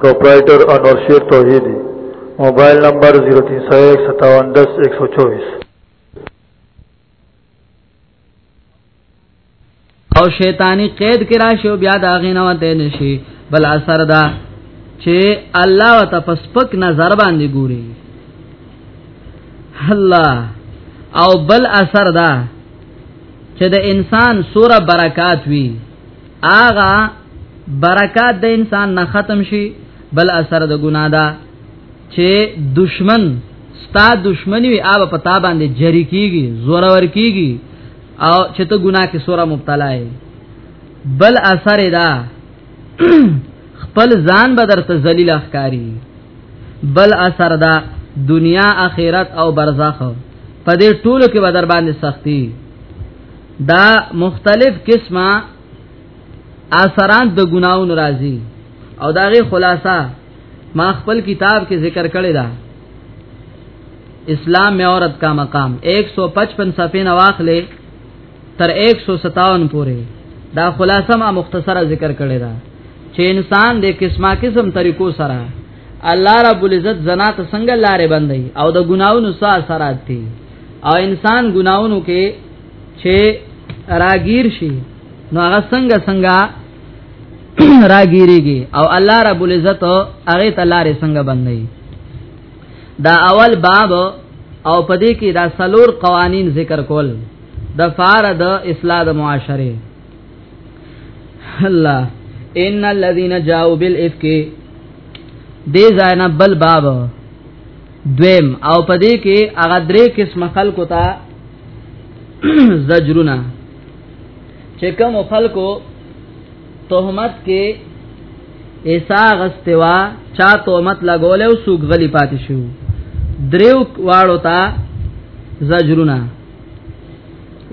پروپرائیٹر انور شیر توحیدی موبایل نمبر 03015710124 او شیطانی قید کې راشي او بیا دا غینه وته نشي بل اثر دا چې الله وت پس پک نظر باندې ګوري الله او بل اثر دا چې د انسان سوره برکات وی آغا برکات د انسان نه ختم شي بل اثر د ګنا ده چې دشمن ستا دشمنی وي آب پتا باندې جری کیږي زور ور کیږي او چې ته ګناه کې سوره مبتلا یې بل اثر دا خپل ځان بدر ته ذلیل اخکاری بل اثر دا دنیا اخرت او برزخ په دې ټولو کې بدر باندې سختی دا مختلف قسمه اثرات د ګناونو راځي او داغه خلاصہ ما خپل کتاب کې ذکر کړی دا اسلام میں عورت کا مقام 155 صفحه نواخله تر 157 پورې دا خلاصہ ما مختصره ذکر کړی دا چې انسان د قسمه قسم طریقو سره الله رب العزت زنا ته څنګه لارې بندي او د ګناونو سره اثرات دي او انسان ګناونو کې چې راګیر شي نو هغه څنګه څنګه راګیریږي او الله رب العزت هغه ته لارې څنګه بندي دا اول باب او پدې کې دا سلور قوانین ذکر کول د فار د اصلاح د معاشره الله ان الذين جاءوا بالافك دې ځای نه بل باب دویم او پدې کې هغه درې قسم خلکو ته زجرونه چې کوم خلکو تهمت کې ایسا غستوا چا تهمت لګول او سوق غلی پاتې شو دریو واړو ته زجرونه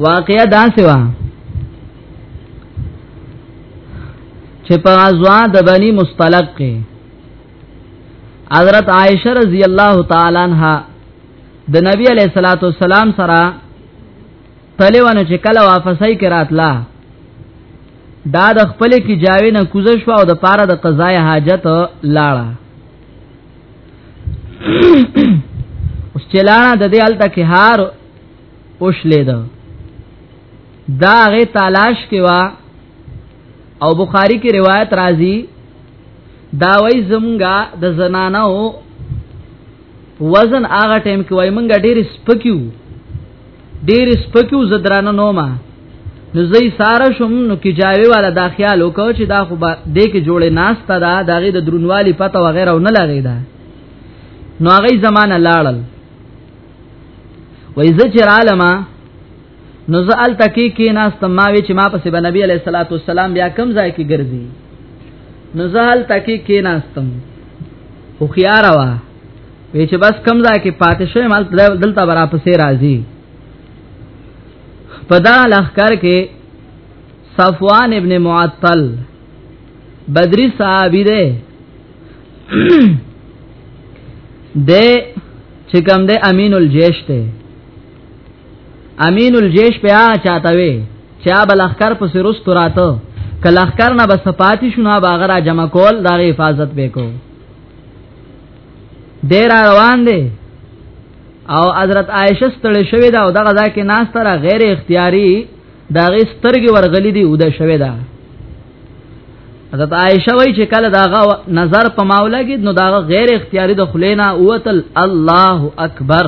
واقعیا دا سوا چې په ازوا د بنی مستلق کې حضرت عائشه رضی الله تعالی عنها د نبی علیہ الصلوۃ والسلام سره تلیوانو چې کله واپسای کراتلا دا د خپل کی جاوی نه کوزه شو او د پاره د قضای حاجت لاړه اوس چې لاړه د دې الته کې هار اوښلې ده دا غي تلاش کې وا او بخاری کې روایت راځي دا وای زمونږه د زنانو وزن هغه ټیم کې وای مونږه ډېر سپکیو ډېر سپکیو زدرانه نوما نو زی ساره شم نو کې جاوی والا دا خیال وکړ چې دا خو به دې کې جوړې ناشته دا دغه د درونوالي پته وغیرہ نه لګی دا نو هغه زمانہ لاړل وای زه چې عالمه نو زال تکي کې ناس تماوي چې ما پسې نبی عليه الصلاه والسلام بیا کم ځای کې ګرځي نو زال تکي کې ناس تم خو خيار وا وی چې بس کم ځای کې پاتې شوی مال دلته برا پسې راځي پدا لخر کې صفوان ابن معطل بدری صحابی دی د چې کوم د امین الجیش ته امین الجیش په هغه چاته وي چې ابل اخکر په سرست راته کله اخکر نه بس پاتې شونه باغ را جمع کول دا حفاظت وکاو ډیر روان دي او حضرت عائشه ستړې شوې ده او دغه ځکه ناس تر غیر اختیاري دغه سترګې ورغلې دي او د شوې ده حضرت عائشه وای چې کله داغه نظر په ماوله کې نو داغه غیر اختیاري د خلینا اوتل الله اکبر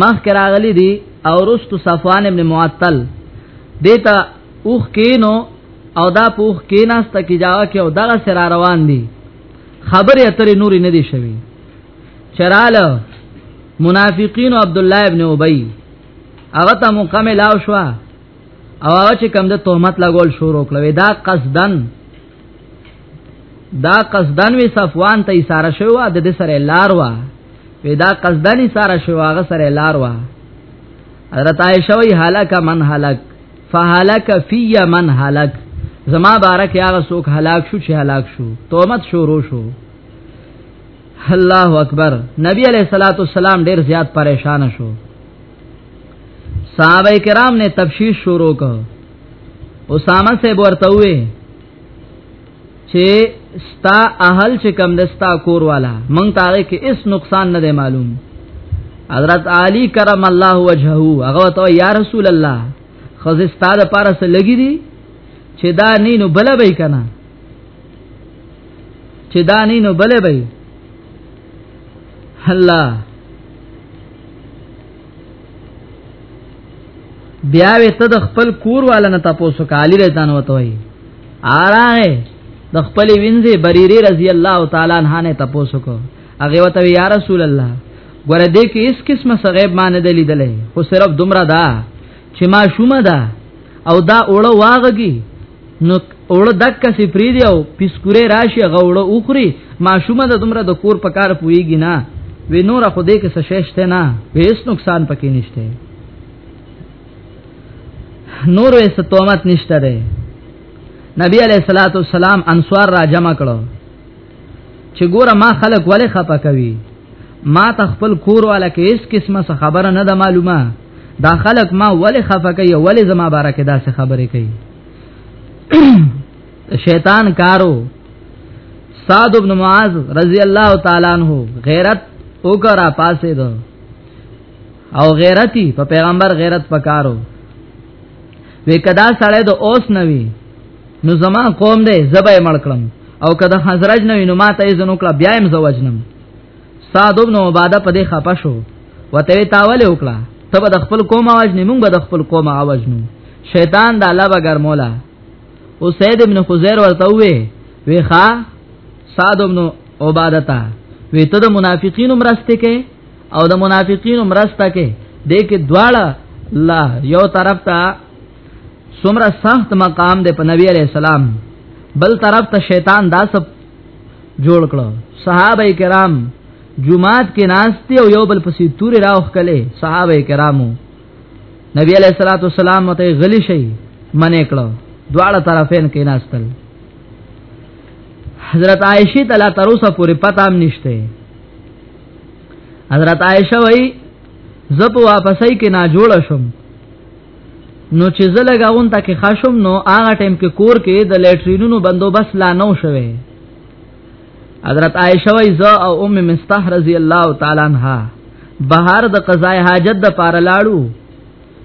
مخ کراغلی دی او رست صفوان ابن معطل دیتا اوخ کینو او دا پوخ کیناست کی جاوه کې او دغه سر روان دي خبره اترې نوري نه دي شوی چراله منافقین عبد الله ابن ابي هغه ته مکمل او شو او هغه چې کوم د تهمت لګول شروع کړو دا قصدن دا قصدن وی صفوان ته اشاره شو د دې سره لار وا پیدا قصدن اشاره شو هغه سره لار وا حضرت عائشہ وی هلاک من هلاک فهلاک فی من هلاک زما بارک هغه څوک هلاک شو چې هلاک شو تومت شروع شو الله اکبر نبی علیہ الصلوۃ والسلام ډیر زیات پریشان شو صحابه کرام نے تفشیش شروع کړ اسامه سے ورته وې چې ستا اهل چې کم دستا کور والا مونږ تاره کې اس نقصان نه دی معلوم حضرت علی کرم الله وجهه هغه ته یا رسول الله خزستا د پاره سره لګی دي چې دا نه نو بل به کنا چې دا نه نو بل به الله بیا وې ته د خپل کور والا نه تاسو کالی رتان وته وي آراه د خپل وینځي بریری رضی الله تعالی عنها نه تاسو کو هغه وته یا رسول الله ګوره دې کې اس قسمه سغیب مان دې لیدلې خو صرف دومره ده چې ما شومه ده او دا اوړه واغږي نو اوړه دک سی پری دی او پیسکوره راشي غوړه اوخري ماشومه د دومره د کور په کار پويږي نه وی نور خو دې کې سششته نه هیڅ نقصان پکې نشته نور یې ستومت نشته ده نبی علیہ الصلوۃ والسلام انصار را جمع کړو چې ګوره ما خلک ولې خپه کوي ما ته خپل کور والا کې هیڅ قسمه څه خبره نه ده معلومه دا خلک ما ولې خفه کوي ولې زما باره کې داسې خبرې کوي شیطان کارو سعد ابن معاذ رضی الله تعالی عنہ غیرت وکړه پاسې دو او غیرتی په پیغمبر غیرت پکارو وی کدا سړی د اوس نوی نو زما قوم دې زبې مړ کړم او کدا حضرج نوی نو ماته یې زنو کړه بیا یې زوجنم سعد ابن عباده په دې خپه شو وته تاول وکړه ته به د خپل قوم आवाज نه مونږ به د خپل قوم आवाज نو شیطان د الله بغیر مولا او سید ابن خزیر ورته وې وی ښا سعد ابن عباده تا وی ته د منافقینو مرسته کې او د منافقین مرسته کې دې کې دواړه لا یو طرف ته سمره سخت مقام دې په نبی عليه السلام بل طرف ته شیطان دا سب جوړ کړو صحابه کرام جمعات کې ناشتي او یو بل پسې توري راوخ کله صحابه کرامو نبی علیہ الصلوۃ والسلام ته غلی شي منې کړو دواړه طرفین کې ناشتل حضرت عائشہ تعالی تروسه پوری پتام نشته حضرت عائشہ وای زپ واپسای کې نا جوړ شم نو چې زه لګاون تا کې خشم نو هغه ټیم کې کور کې د لیټرینونو بندوبست لا نو شوه حضرت عائشہ وای ز او ام مستح رضی الله تعالی عنها بهر د قضای حاجت د پار لاړو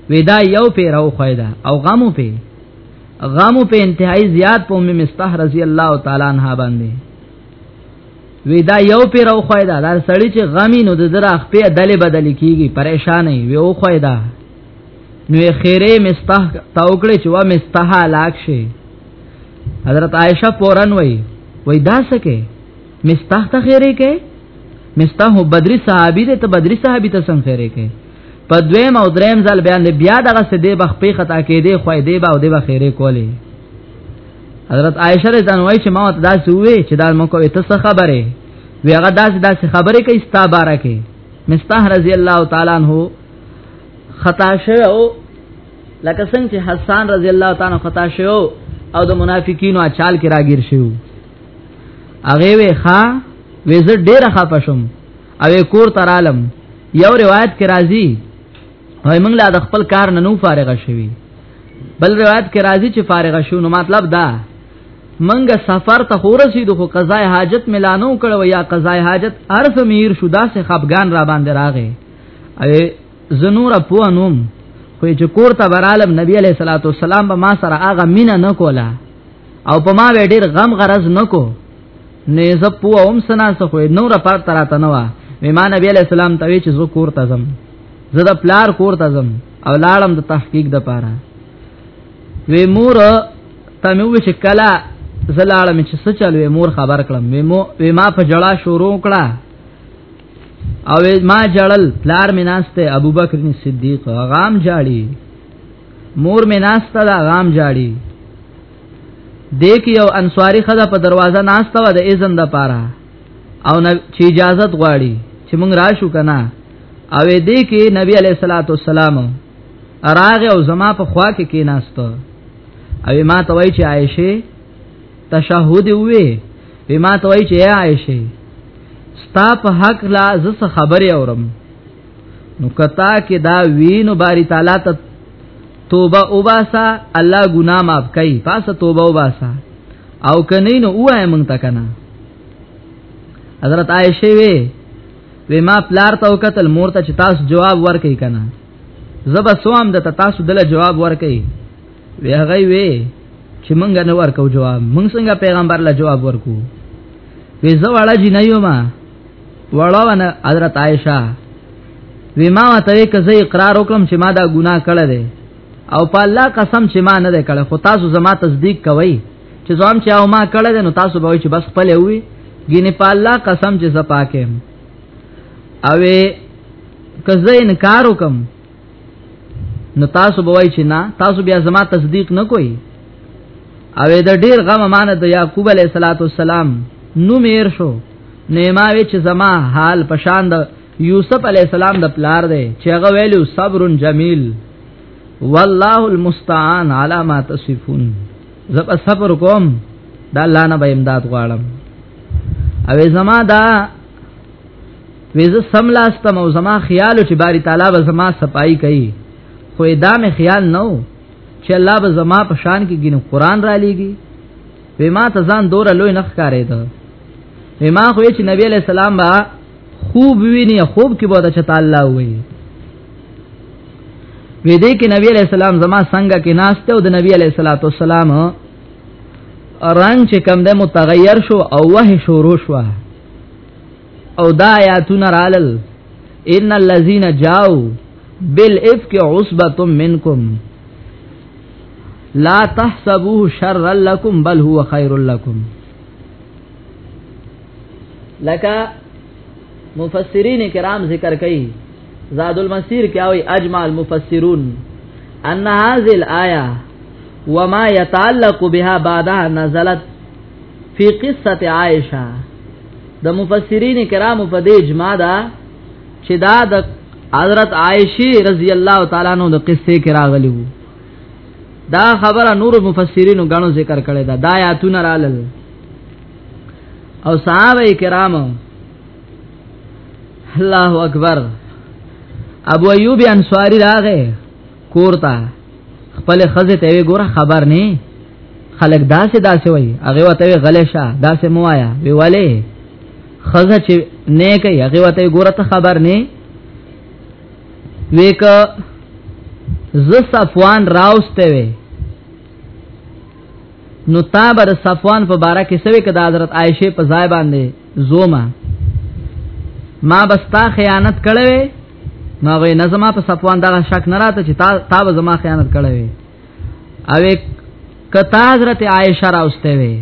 ودا یو پیر او خویدا او غمو پی غمو په انتهائی زیات په ام مستح رضی الله تعالی عنها باندې وی دا یو پیر او خویدا دا سړی چې غمی نو د درا خپې دلې بدل کیږي پریشان وي او خویدا نو خیره مستح توکړه چې وا مستح لاک شي حضرت عائشہ پورن وای وای دا سکه مستح ته خیره کې مستح بدری صحابي ته بدری صحابي ته سم خیره کې په دویم او دریم ځل بیان بیا دغه سده بخ په خطا کې دی خوې دی با او دی بخیره کولی حضرت عائشه رضی الله عنها چې ما ته دا سوې چې دا مکو ته څه خبره وی هغه داسې داسې خبره کوي ستا باره کې مستح رضی الله تعالی عنہ خطا شو لکه څنګه چې حسان رضی الله تعالی خطا شو او د منافقینو اچال کې راګیر شو هغه وی ښا وې زه ډېر خپه شوم او کور ترالم یو روایت کې راځي وای موږ لا د خپل کار نه نو فارغ شوي بل روایت کې راځي چې فارغ شو نو مطلب دا منګه سفر ته خورسیدو خو قضای حاجت ملانو کړو یا قضای حاجت عرف میر شو داسې خپګان را باندې راغې اې زنور په انوم خو چې کور ته برالم نبی علیہ الصلوۃ والسلام به ما سره هغه مینا نه کولا او په ما به ډیر غم غرض نه کو نه ز په اوم سنا سره نور پر تراته نه وا مې ما نبی علیہ السلام ته چې زو کور ته زم زه د پلار کور ته ځم او لاړم د تحقیق د پاره وی مور ته مې وې چې کله زه لاړم چې څه چل وی مور خبر کړم وی مو وی ما په جړه شروع کړه او ما جړل پلار مې ناشته ابوبکر صدیق غام جاړي مور مې ناشته دا غام جاړي دیک یو انصاری خزه په دروازه ناشته و د اذن د پاره او چې اجازه غواړي چې مونږ راشو کنه او دې کې نبی علیہ الصلوۃ والسلام راغه او زما په خوا کې کیناست او ما ته وای چې عائشه تشهود وې به ما ته وای چې عائشه ستا په حق لا زس خبرې اورم نو کتا کې دا وینو باری تعالی ته توبه وباسا الله ګناه معاف کوي پاسه توبه وباسا او کنه نو وای مونږ تکنه حضرت عائشه وی وی ما پلار ته وکتل مور ته چې تاسو جواب ورکړي کنه زب سوام د تاسو دل جواب ورکړي وی هغه وی چې مونږ نه ورکو جواب مونږ څنګه پیغمبر له جواب ورکو وی زه وړه جی نه یم وړه ونه حضرت عائشہ وی ما ته کزه اقرار وکم چې ما دا ګناه کړی دی او په الله قسم چې ما نه کړ خو تاسو زما تصدیق کوئ چې زوام چې او ما کړه ده نو تاسو به چې بس خپل وي ګینه په الله قسم چې زپاکه او که زه انکار وکم نو تاسو به وای چې نه تاسو بیا زما تصدیق نه کوئ او د ډیر غم مان د یعقوب علیه السلام نو میر شو نیما وی چې زما حال پشان د یوسف علیه السلام د پلار دی چې هغه ویلو صبر جمیل والله المستعان علی ما تصفون زب صبر کوم دا الله نه به امداد غواړم او زما دا ویز سم لاستم او زما خیال چې باری تعالی به زما صفائی کوي خو دا مې خیال نو چې الله به زما په شان کې ګینه قران را لېږي وې ما ته ځان دور لوی نخ کارې ده وې ما خو چې نبی علی السلام با خوب ویني خوب کې به چې تعالی وي وې دې کې نبی علی السلام زما څنګه کې ناشته او د نبی علی صلوات والسلام رنگ چې کم ده متغیر شو او وه شروع شو او دا آیاتونه رالل ان الذين جاءوا بالافك عصبه منكم لا تحسبوه شرا لكم بل هو خير لكم لکه مفسرین کرام ذکر کوي زاد المسیر کې او اجماع المفسرون ان هذه الايه وما يتعلق بها بعدها نزلت في قصه عائشه د مفسرین کرام په دې اجماع ده چې دا د حضرت عائشه رضی الله تعالی عنها د قصې کې راغلی وو دا خبره نور مفسرینو غنو ذکر کړی دا د آیاتونه رالل او صحابه کرام الله اکبر ابو ایوب انصاری راغه کورتا خپل خزه ته ګوره خبر نه خلک داسې داسې وای هغه وته غلې شه داسې مو آیا وی والے خزه چې نه کوي هغه وته ګوره ته خبر نه ویک ز صفوان راوسته وی نو تاب د صفوان په باره کې سوي کده حضرت عائشه په ځای باندې زوما ما بستا خیانت کړې نو غي نظم په صفوان دغه شک نه راته چې تاب زما خیانت کړې او کتا حضرت عائشه راوسته وي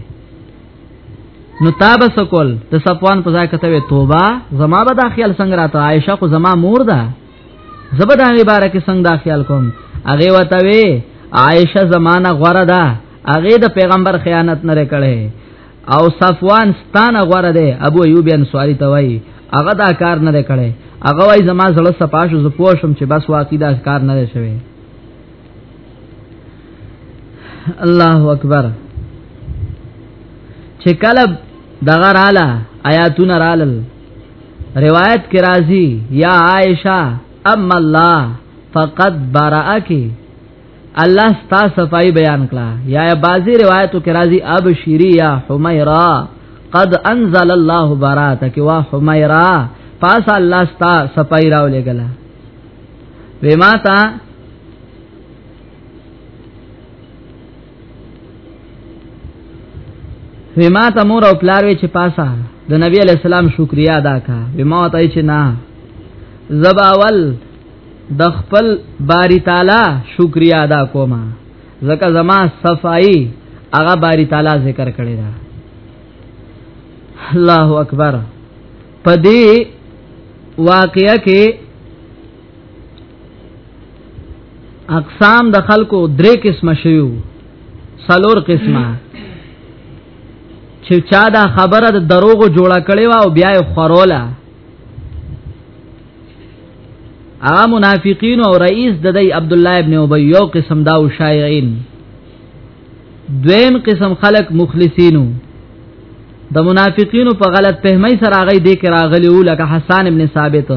نو تاب سکول د صفوان په ځای کته وي توبه زما به دا خیال څنګه راته عائشه خو زما مور ده زبدا مبارک څنګه دا خیال کوم هغه وته وی عائشه زمانہ غره ده هغه د پیغمبر خیانت نه کړي او صفوان ستان غره ده ابو ایوب انصاری ته وای هغه دا کار نه کړي هغه وای زما زړه سپاشو ز پوښم چې بس واقعي دا کار نه شوی الله اکبر چې کله دغه رااله آیاتونه رالل روایت کې راځي یا عائشه اما الله فقد برأك الله ستا صفائی بیان کړه یا بعضی روایتو کې راځي ابشری یا حمیرا قد انزل الله براتک وا حمیرا پاس الله ستا صفائی راو لګلا وما تا وی ما ته مور او پلار وی چې پاسا د نبی علی السلام شکریا ادا کا وی ما ته چې نه زباول د خپل باری تعالی شکریا ادا کوما زکه زما صفائی هغه باری تعالی ذکر کړی دا الله اکبر پدې واقعیا کې اقسام د خلکو درې قسمه شیو سلور قسمه چې چا دا خبره د دروغ جوړه کړي وا او بیا یې خوروله هغه منافقین او رئیس د دی عبد الله ابن ابی یو قسم دا او شایعين دویم قسم خلق مخلصینو د منافقینو په غلط فهمۍ سره هغه دې کې راغلی و لکه حسان ابن ثابت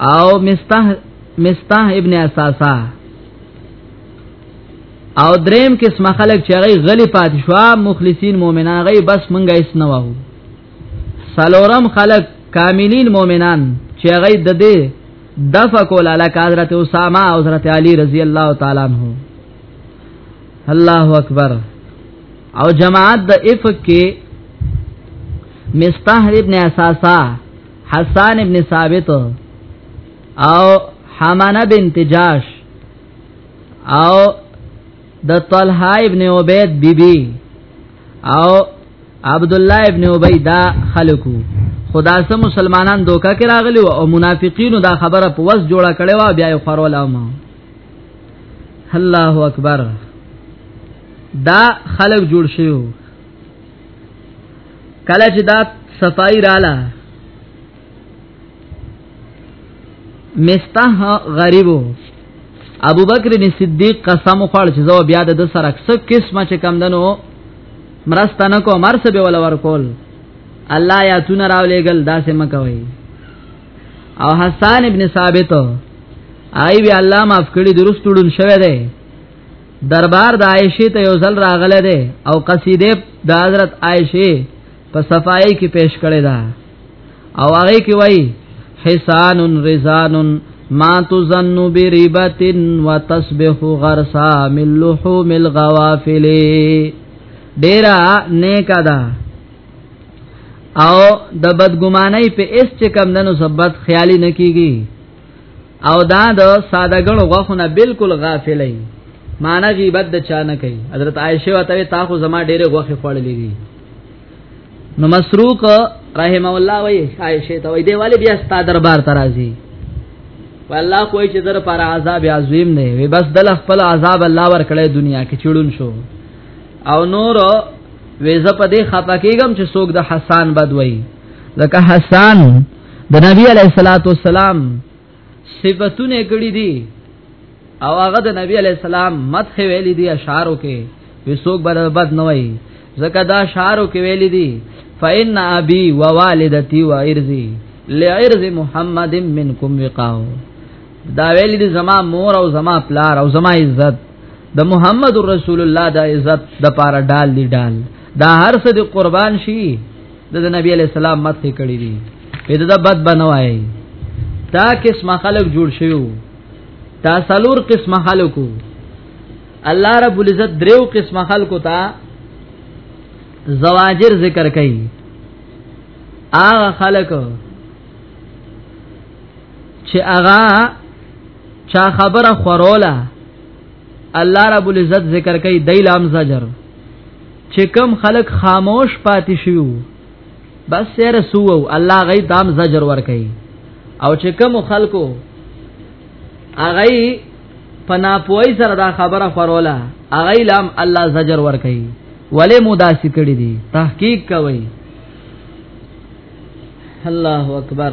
او مستح مستح ابن اساسا او دریم قسم خلق چې هغه غلی پات شو مخلصین مؤمنان غي بس منګه اس نه وو سلورم خلق کاملین مؤمنان چې هغه د دې دفع کول علی حضرت اسامه او حضرت علی رضی الله تعالی عنہ الله اکبر او جماعت د افق کې مستح ابن اساسا حسان ابن ثابت او حمانه بنت جاش او د طلحه ابن عبید بیبي بی او عبد الله ابن ابی دا خلقو خدا سم مسلمانان دوکا کې راغلي او منافقینو دا خبره په وس جوړه کړي وا بیا یې خورول او ما الله اکبر دا خلق جوړ شیو کله چې دا صفائی رااله مستح غریبو ابو بکر بن صدیق قسم خوړ چې زو بیا د سر اکثر قسمه چې کم دنو مرستانه کو مرسه به ول ورکول الله یا تون راولېګل داسې مکوي او حسان ابن ثابت آی وی الله معاف کړي درست وډون شوه دی دربار د عائشه ته یو ځل راغله دی او قصیده د حضرت عائشه په صفای کې پیش کړي دا او هغه کې وای حسان رزان ما تظن بريبه وتصبح غرسا من لحوم الغوافل ډیرا نیکا ده او د بدګمانۍ په اس چې کم دنو سبت خیالي نه کیږي او دا د سادهګړو غوښنه بالکل غافلې معنی غیبت د چا نه کوي حضرت عائشه وتوی تا خو زما ډېره غوښه خوړلې دي نو مسروق رحم الله وی عائشه ته وی دی والي بیا ستا دربار ترازی والله کوئی چې در پر عذاب عظیم نه وي بس دل خپل عذاب الله ور کړې دنیا کې چړون شو او نور وېزه په دې خپه کېږم چې څوک د حسان بد وایي ځکه حسان د نبی علیه الصلاۃ والسلام صفاتونه کړې دي او هغه د نبی علیه السلام مدح ویلې دي اشعارو کې وې څوک بد بد نه وایي ځکه دا اشعارو کې ویلې دي فإن أبي ووالدتي وإرزي لعرض محمد منکم وقاو دا ویل دي زما مور او زما پلار او زما عزت د محمد رسول الله د عزت د پاره ډال دی ډال دا هر څه د قربان شي د نبی علی السلام مت کړی دی په دا بد بنوای تا قسم خلق جوړ شیو تا سلور قسم خلقو الله رب العزت دریو قسم خلقو تا زواجر ذکر کئ آغا خلق چې آغا چا خبره خوروله الله رب العزت ذکر کوي دایلام زجر چې کم خلق خاموش پاتې شو بس سر سو الله غي دام زجر ور کوي او چې کم خلکو اغه پنا پوي سره دا خبره خوروله اغه لام الله زجر ور کوي ولې مداسي کړی دي تحقیق کوي الله اکبر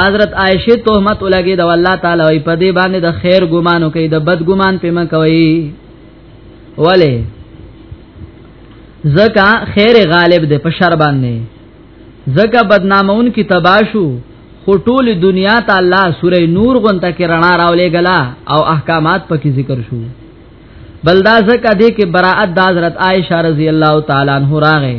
حضرت عائشه تهمت ولګي د الله تعالی وي په دې باندې د خیر ګمانو کوي د بد ګمان په من کوي ولی زکا خیر غالب ده په شر باندې زکا بدنامون کی تباشو خو ټول دنیا ته الله سوره نور غونته کې رڼا راولې غلا او احکامات پکې ذکر شو بلدا زکا دې کې براءت د حضرت عائشه رضی الله تعالی عنها راغې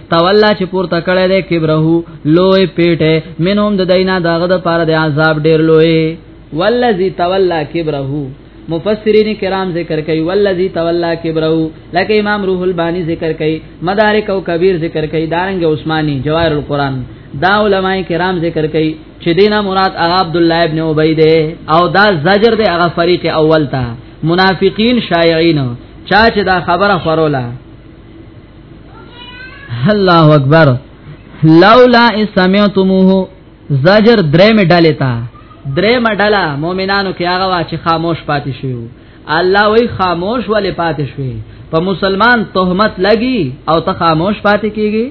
تولا چې پورته کړه دې کبره لوی پیټه منهم د دینا داغه د پاره د عذاب ډیر لوی والذي تولا کبره مفسرین کرام ذکر کوي والذي تولا کبره لکه امام روح البانی ذکر کوي مدارک او کبیر ذکر کوي دارنګ عثماني جواهر القرآن دا علماء کرام ذکر کوي چې دینه مراد هغه عبد الله ابن ابي ده او دا زجر ده هغه فریق اول ته منافقین شایعین چا چې دا خبره خوروله الله اکبر لولا اسمعتموه زجر درې مډاله تا درې مډاله مؤمنانو کې هغه وا چې خاموش پاتې شو الله وی خاموش ولې پاتې شوی په مسلمان تهمت لګي او ته خاموش پاتې کیږي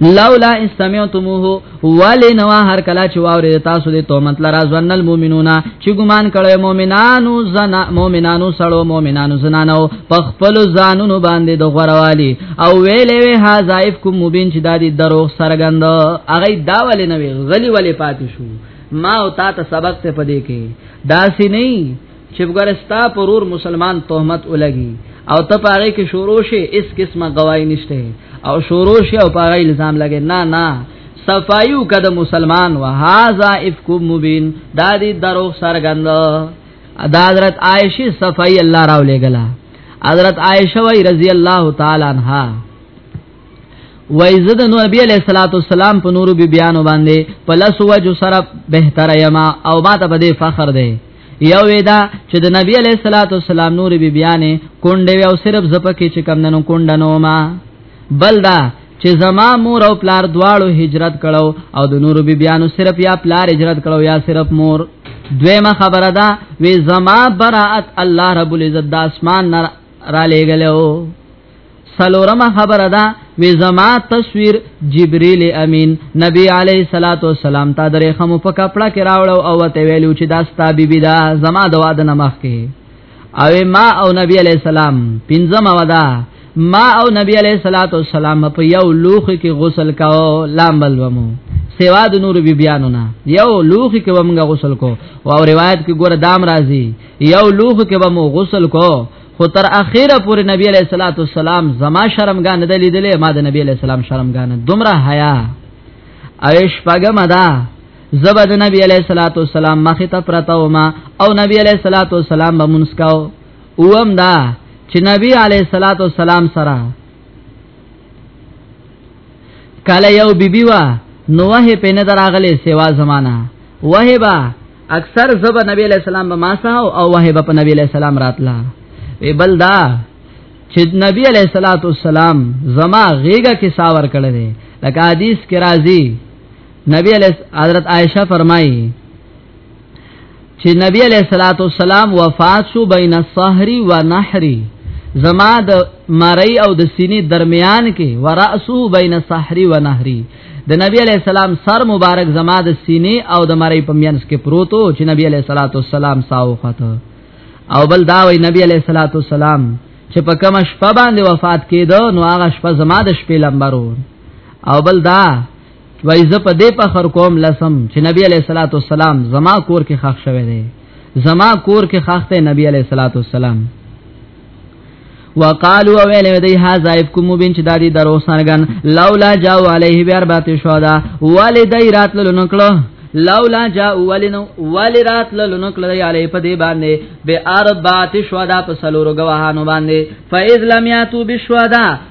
لولا استمعتموه ولنوا هر کلا چې واورې تاسو دې تومت لرا ځن المؤمنون چې ګمان کړي مؤمنانو زنا مؤمنانو سړو مؤمنانو زنانو په خپل ځانونو باندې د غوروالي او ویلې وی حذایف کوم مبین چې دادی دروغ سرګند اغه دا ولې نه وی غلی ولې پاتې شو ما او تا ته سبق ته پدې کې داسې نه چې وګرستا پرور مسلمان تهمت ولګي او ته پاره کې شروع شي اس قسمه گواہی نشته او شروع شي او پاره الزام لګي نه نه صفایو کده مسلمان وهذا افک مبین دا دې درو سرګند ادا حضرت عائشه صفای الله راو لګلا حضرت عائشه وای رضی الله تعالی عنها وای زده نو نبی علیہ الصلوۃ والسلام په نور بی بیان باندې پلس وجو سره بهتر یما او ما ته بده فخر ده یو ودا چې د نبی علیہ الصلوۃ والسلام نور بی بیانې کونډې او صرف زپکه چې کم ننو کونډنو ما بلدا چې زما مور او پلار دواړو هجرت کړو او د نور بی بیانو صرف یا پلار هجرت کړو یا صرف مور دویمه خبره ده وی زما برائت الله رب العزت د اسمان را لېګلو سلورمه خبره ده وی زما تصویر جبرئیل امین نبی علی صلوات و سلام تا درې خمو په کپڑا کې راوړو او ته ویلو چې دا ستا بیبی دا زما د واده نمخ کې او ما او نبی علی السلام پنځمه ودا ما او نبی علی صلوات و سلام په یو لوخ کې غسل کاو لامل ومو سوا د نور بی بیانو نه یو لوخ کې ومغه غسل کو او روایت کې ګور دام راځي یو لوخ کې ومو غسل کو خو تر اخیره پورې نبی علیہ الصلوۃ والسلام زما شرمګا نه دلیدلې ما د نبی علیہ السلام شرمګا نه دومره حیا اوش پګم ادا زبا د نبی علیہ الصلوۃ والسلام مخ ته پرتا و ما او نبی علیہ الصلوۃ والسلام به منسکاو اوم دا چې نبی علیہ الصلوۃ والسلام سره کله یو بیبي وا نو وه په نه دراغله سیوا زمانہ وه با اکثر زب نبی علیہ السلام به ما سره او وه به په نبی علیہ السلام راتلا وی بل دا چې نبی علیہ الصلوۃ والسلام زما غیګه کې ساور کړل دي لکه حدیث کې راځي نبی علیہ حضرت عائشہ فرمایي چې نبی علیہ الصلوۃ والسلام وفات شو بین الصهر و نحری زما د مری او د سینې درمیان کې وراسو بین الصهر و نحری د نبی علیہ السلام سر مبارک زما د سینې او د مری په مینس کې پروتو چې نبی علیہ الصلوۃ والسلام ساو خته او بل دا وی نبی علیہ الصلوۃ والسلام چې په کوم شپه باندې وفات کېده نو هغه شپه زما د شپې لمبرو او بل دا وای زه په دې فخر کوم لسم چې نبی علیہ الصلوۃ والسلام زما کور کې خاخ شوه دی زما کور کې خاخته نبی علیہ الصلوۃ والسلام وقالو ویل دی ها زایف کوم بین چې دادی درو سرګن لولا جاو علیه بیار بات شودا والدی رات لنکلو لولا جاء ولنو ولرات لنکل دی علی په دی باندې به اربات شودا په سلورو گواهانو باندې فاذ لم یاتو بشودا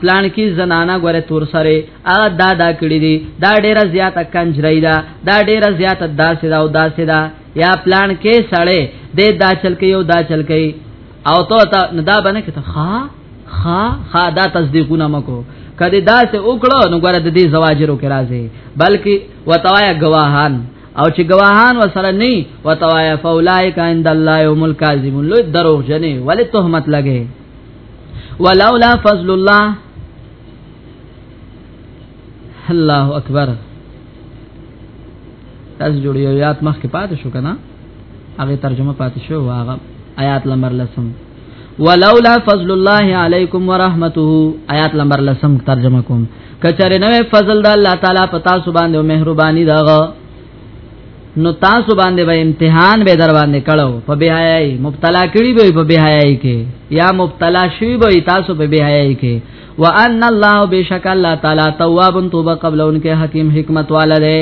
پلان کې زنانا غره تور سره ا دا دا کړی دی دا ډیره زیاته کنجری دا دا ډیره زیاته داسې دا او داسې دا یا پلان کې سړې د دا چل کې یو دا چل کې او ته تا ندا باندې کې ته خا خا خا دا تصدیقونه مکو کله دا سه وکړو نو غره د دې زواجرو کې راځي بلکې وتوایا گواهان او چې گواهان وسره نه وتوایا فولای کا عند الله یوم الکاذبون لوی دروغ جنې ولې تهمت لګې ولولا فضل الله الله اکبر تاسو جوړ یو یاد مخ کې پاتې شو کنه هغه ترجمه پاتې شو هغه آیات لمر لسم ولولا فضل الله علیکم ورحمته آیات لمر لسم ترجمه کوم کچره نو فضل د الله تعالی پتا سبحانه او مهرباني داغه نو تاسو باندې به با امتحان به در باندې کړو په بهایي مبتلا کړي به په بهایي کې یا مبتلا شي به تاسو په بهایي کې وان الله بشک الله تعالی تواب توبه قبل انکه حکیم حکمت والا دی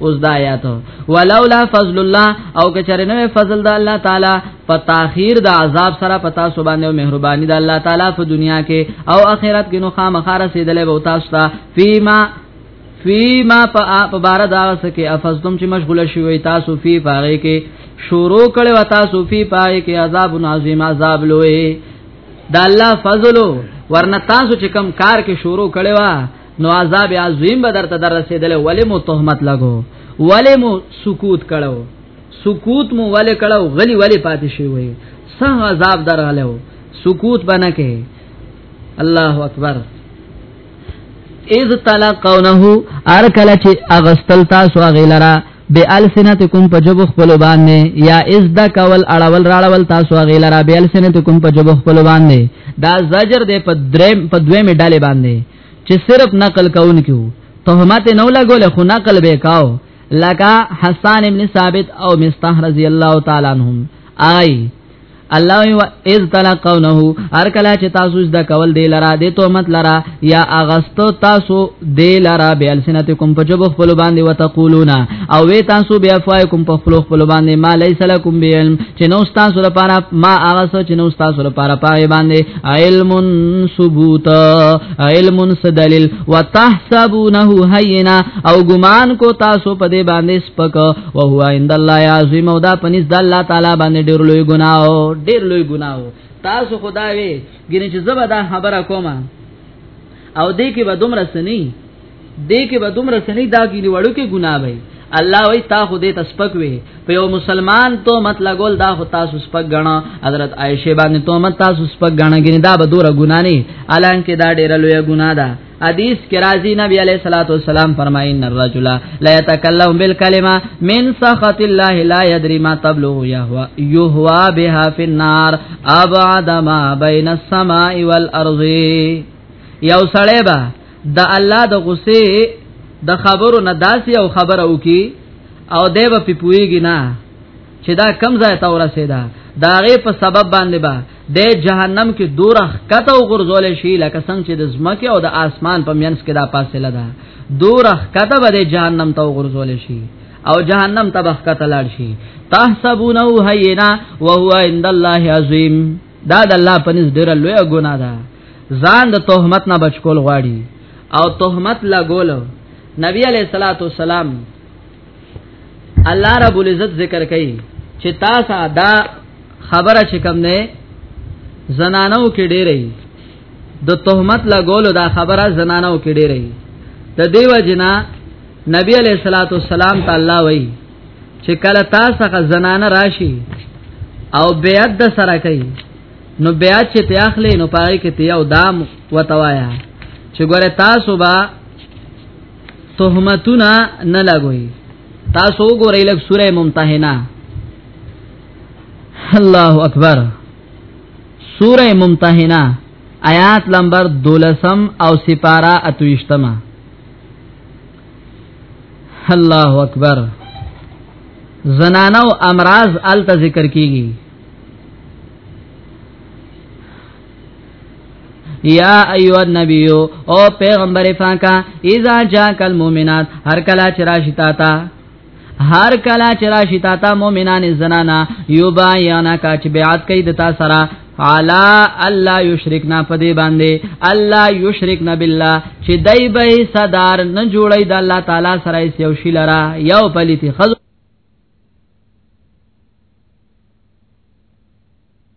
اوس دا آیات ولولا فضل الله او کچره نو فضل د الله تعالی په تاخير د عذاب سره پتا سبحان او مهرباني د الله تعالی په دنیا کې او آخرت کې نو خامخاره سیدلې بوتاستا فیما فیما په بار دا سکه افزتم چې مشغوله شوی تاسو فی پاره کې شروع کړي و تاسو فی پاره کې عذاب عظیم عذاب لوی دا الله فضل ورنه تاسو چې کم کار کې شروع کړي وا نو عذاب عظیم به درته در رسیدل ولی مو تهمت لګو ولی مو سکوت کړو سکوت مو ولی کړو غلی ولی پاتې شوی څنګه عذاب درغلو سکوت بنه کې الله اکبر اذ تلقونه ار کله چې اغستل تاسو غیلرا به السنتکم په جبو خپل باندې یا از د کول اړول راړول تاسو غیلرا به السنتکم په جبو خپل باندې دا زجر دې په دریم په دوی می ډاله باندې چې صرف نقل کون کیو تهمت نو لګول خو نقل به کاو لکا حسان ابن ثابت او مستح رضی الله تعالی عنهم آی الله و اذ تلقونه هر کله چې تاسو زده کول دی لرا د تومت لرا یا اغستو تاسو دی لرا به السنتکم په جوب خپل باندې وتقولون او وی تاسو بیا فایکم په خپل خپل باندې ما لیس لکم بعلم چې نو تاسو لپاره ما اغستو چې نو تاسو لپاره پای باندې علم ثبوت علم سدلیل وتحسبونه هینا او ګمان کو تاسو په دې باندې سپک او هو عند الله عظیم او دا پنځ د الله تعالی باندې ډیر لوی ګناو ډیر لوی ګناو تاسو خدای ګینه چې زبر دا خبره کومه او دې کې به دومره سني دې کې به دومره سني دا ګینه وړو کې ګنا وي الله وی تا خو دې تسپک وي په یو مسلمان ته مت لګول دا خو تاسو سپک غنا حضرت عائشه باندې ته مت تاسو سپک غنا ګینه دا به دوره ګنا نه الان کې دا ډیر لوی ګنا ده حدیث کې راځي نبی علیہ الصلوۃ والسلام فرمایي ان الرجل لا يتكلم بالكلمه من سخط الله لا يدري ما تبلغ يهوا يهوا بها في النار ابعد ما بين السماء والارض یو سړی به د الله د غصه د خبرو نه داسي او خبره وکي او دیو په پويږي نه چې دا کم ځای ته ورسېدا دا غي په سبب باندې با د جهنم کې دورخ کته او غرزول شي لکه څنګه چې د زمکه او د اسمان په مینس کې دا فاصله ده دورخ کته به د جهنم ته غرزول شي او جهنم ته بخکت لاړ شي تحسبونه هینا وهو عند الله عظیم دا د الله په نس ډیره لوی ګناه ده ځان د تهمت نه بچ کول غواړي او تهمت لا ګول نبی علیہ الصلوۃ والسلام الله رب العزت ذکر کوي چې تاسو دا خبره چې کوم نه زنانو کې ډېرې د تهمت لا ګولو دا خبره زنانو کې ډېرې د دیو جنا نبی علیہ الصلوۃ والسلام تعالی وای چې کله تاسو غ زنانه راشي او بیعت د سره کوي نو بیعت چې ته اخلي نو پاره کې ته یو دام وتوایا چې ګوره تاسو به تهمتونه نه لګوي تاسو وګورئ لک سوره ممتحنه الله اکبر سوره ممتحنه آیات نمبر 12 او سپارا اتوشتما الله اکبر زنانه او امراض الته ذکر کیږي یا ایو النبی او پیغمبر پاکا اذا جاءک المؤمنات هر کلا چراشتا تا هر کلا چې راشي تا ته مؤمنان زنانا یوبا یانا کا چې بیعت کوي د تا سره علا الله یشرکنا پدې باندې الله یشرکنا بالله چې دای به صدر نه جوړي د الله تعالی سره یو شی لرا یو پلیتی خذ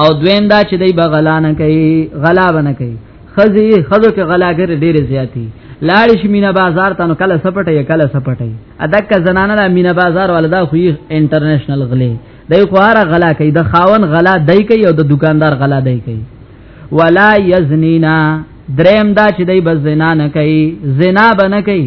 او دویم دا چې دی بغلا نه کوي غلا بنه کوي خزي خزو کې غلاګر ډېر زیاتی لاړ شي مینا بازار ته نو کله سپټه کله سپټه ادک زنانه لا مینا بازار ولدا خو انټرنیشنل غلې دای خو هر غلا کوي د خاون غلا دای کوي او د دکاندار غلا دای کوي ولا یزنینا دریم دا چې دای بس زنا نه کوي زنا بنه کوي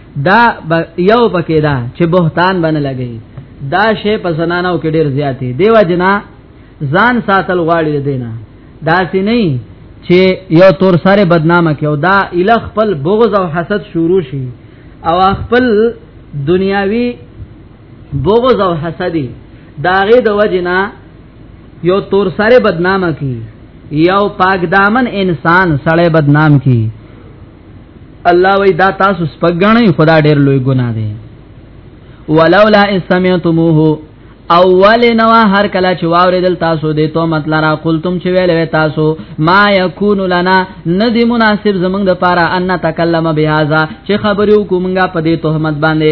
دا یو پکې دا چې بهتان باندې لګي دا شی په زنانو کې ډیر زیات دی دیو جنا ځان ساتل غواړي دینه دا سي نه چې یو تور سره بدنامه کې او دا ال خپل بغض او حسد شروع شي او خپل دنیاوی بغض او حسدی داغه د وجنا یو تور سره بدنامه کی یو پاک دامن انسان سړی بدنام کی الله وی دا تاسو سپګنی خدا ډیر لوی ګناه دی ولولا اسمعتموه اول نو هر کله چې واوریدل تاسو دې تو مطلب را قلتم چې ویلې تاسو ما یکون لنا ندی مناسب زمنګ د پاره ان تکلم بهذا چې خبرو کومګه په دې تهمت باندې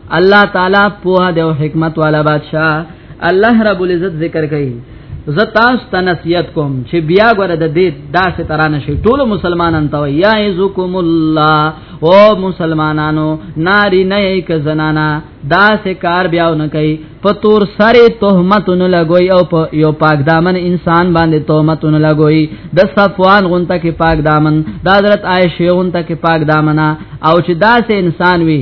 الله تعالی په دې او حکمت والا بادشاہ الله رب العزت ذکر کوي زتاس تنسیت کوم چې بیا غره د دې داسې ترانه شي ټول مسلمانان ته یا یذکم الله او مسلمانانو ناری نه یک زنانا داسې کار بیا نه کوي په تور سره تهمتونه لګوي او په یو پاک دامن انسان باندې تهمتونه لګوي د صفوان غونته کې پاک دامن د حضرت عائشه غونته کې پاک دامن او چې داسې انسان وي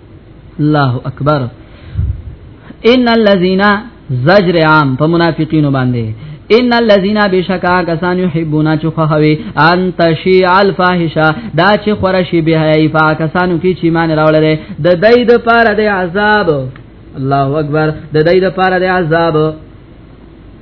الله اکبر ان الذين زجر عام په منافقینو باندې ان الذين بشکا کسان يحبون چې خوخوي ان تشيع الفاحشه دا چې خورشي به هي فاکسانو کې چې مان راولل د دای د پاره د عذاب الله اکبر د دای د پاره د عذاب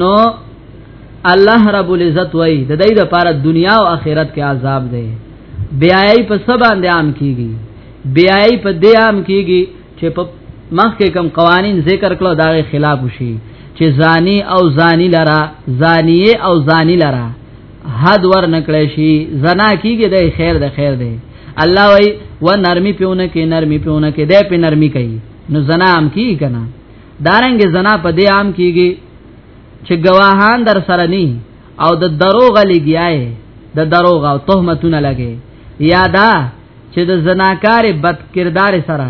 نو الله رب العزت وای د دې لپاره دنیا او آخرت کې عذاب دی بیا یې په سبا اندام کیږي بیا یې په دې عام کیږي چې په مخکې کوم قوانین ذکر کړو دا خلاف وشي چې زانی او زانی لرا زانیه او زانی لرا حد ور نکړې شي زنا کیږي د خیر د خیر دی الله وای و نرمي پیونه کې نرمي پیونه کې د په نرمي کوي نو زنا هم کی کنه دارنګ زنا په دې عام کیږي چې گواهان در سره ني او د دروغ لګیاي د دروغ او تهمتونه لګي یا دا چې د زناکار بد کردار سره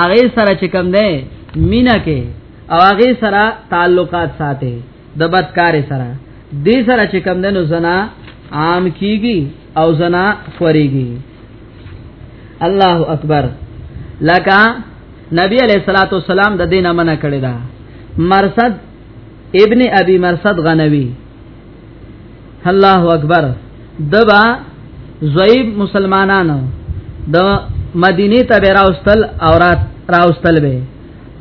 هغه سره چې کم نه مینا کې او هغه سره تعلقات ساتي د بدکار سره دې سره چې کم نه نو زنا عام کیږي او زنا خوريږي الله اکبر لکه نبی علیہ الصلوۃ والسلام د دینه منع کړی دا مرصد ابن ابي مرصد غنوي الله اکبر دبا زویب مسلمانانو د مدینه ته به راوستل او راوستل به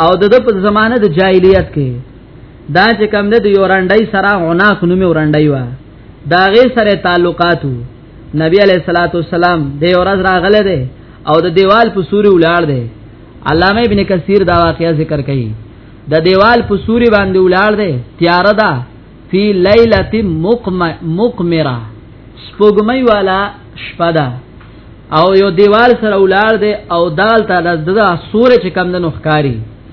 او د په زمانه د جاهلیت کې دا چې کم نه دی اورنډای سره غناخ نومي اورنډای و دا غي سره تعلقاتو نبی علیہ الصلوۃ والسلام دی ورځ راغله دی او د دیوال په سوري ولار دی علامه ابن کثیر دا واقعیا ذکر کړي د دیوال په سوري باندې ولار دی تیار ده فی لیلۃ مقمره سپوږمۍ والا شپه ده او یو دیوال سره ولار دی او دال ته د سورې چې کم د نخکاری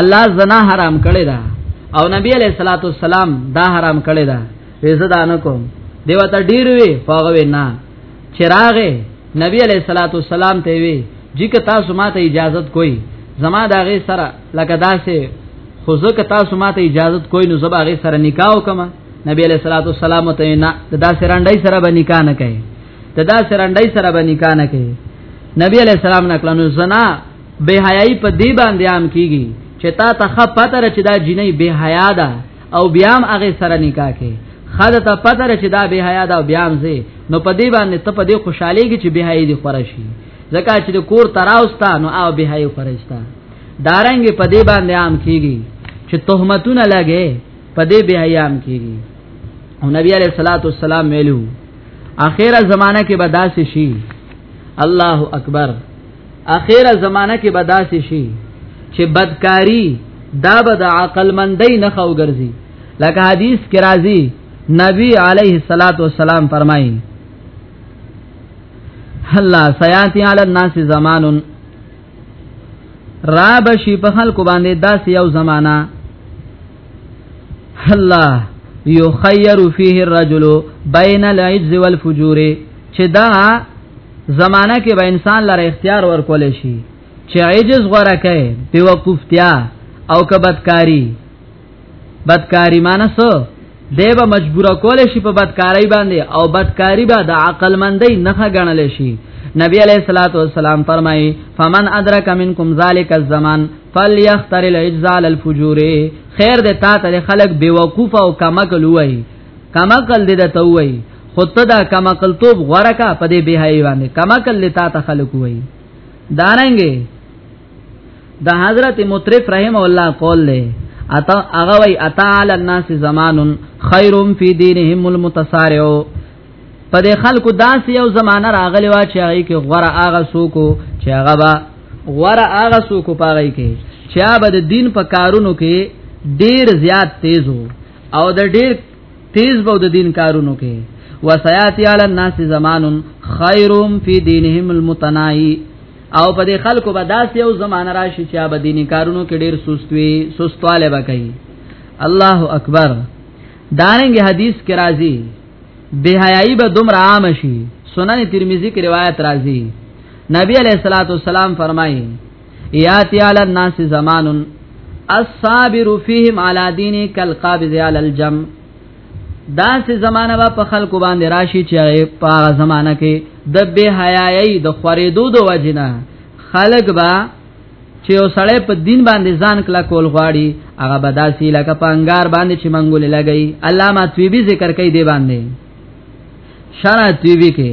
الله زنا حرام کړی دا او نبی علیہ الصلوۃ والسلام دا حرام کړی دا زه دا نه کوم دیو ته ډیر وی فغوی نه چراغ نبی علیہ الصلوۃ والسلام ته وی جګه تاسو ماته اجازه کوی زما دا غي سره لکه داسې خو زکه تاسو ماته اجازه کوی نو زبا غي سره نکاح وکم نبی علیہ الصلوۃ والسلام ته نه دا سرندای سره به نکاح نه کوي دا سرندای سره به نکاح نه کوي نبی علیہ السلام نکلنو زنا بے حیاي په دی باندې عام کیږي چې تا ته خپتره چې دا جنې بے حیا ده او بیا هم هغه سره نکاح کې خاله ته پتره چې دا بے حیا ده او بیا هم زه نو په دی باندې ته په دی خوشاله کې چې بے حیاي دي خورشي ځکه چې د کور تراوستا نو او بے حیاي خورشتا دارنګ په دی باندې عام کیږي چې تهمتونه لګې په دی بے حیا عام کیږي او نبی علیہ الصلوۃ والسلام ویلو اخیره زمانہ کې به داسې شي الله اکبر اخیره زمانہ کې به داسې شي چې بدکاری دا به د عقل مندۍ نه خو ګرځي لکه حدیث کې راځي نبی علیه الصلاۃ والسلام فرمایي الله سیاتی علی الناس زمان را بشی په خلکو باندې داس یو زمانہ الله یخیر فیه الرجل بین العجز والفجور چې دا زمانہ کې به انسان لره اختیار ورکول شي چې عجز غوړه کوي په وقفتیا او کبدکاری بدکاری معنی څه دی به مجبور کول شي په بدکاری باندې او بدکاری به د عقل مندۍ نه غنل شي نبی علیہ الصلوۃ والسلام فرمایي فمن ادرک منکم ذالک الزمان فلیختر العجز علی الفجور خیر د تا ته خلق بیوقوف او کمکل وای کما کل دې د توي خود ته دا کما کل توب غوړه کا په دې بهای باندې کما کل لتا ته خلق وای دارنګې د حضرت مطرف رحم الله قول له اتا هغه وای اتا علی الناس زمان خیر فی دینهم المتسارع په دې خلکو داس یو زمانہ راغلی وا چې هغه کې غوړه هغه سوکو چې هغه با غوړه هغه سوکو پاره کې چې هغه د دین په کارونو کې ډیر زیات تیز وو او د ډېر تیز به د دین کارونو کې وسیاتی علی الناس زمان خیرهم فی دینهم المتنائی او په دې خلکو به داس یو زمانہ راشي چې به دینی کارونو کې ډېر سستوي سستواله به کوي الله اکبر دارنګ حدیث کې راځي بهایي به دومره عام شي سنن ترمذی کې روایت راځي نبی علیہ الصلوۃ والسلام فرمایي یاتی علی الناس زمان الصابر فیهم علی دین کالقابض علی الجم دا سه زمانہ با په خلکو باندې راشي چې په زمانہ کې د به حیاي د خریدو د وجنه خلک با چې یو سړی په دین باندې ځان کلا کول غواړي هغه بداسي لکه پنګار باندې چې منګول لګي علامه طویبی ذکر کوي دی باندې شرع طویبی کې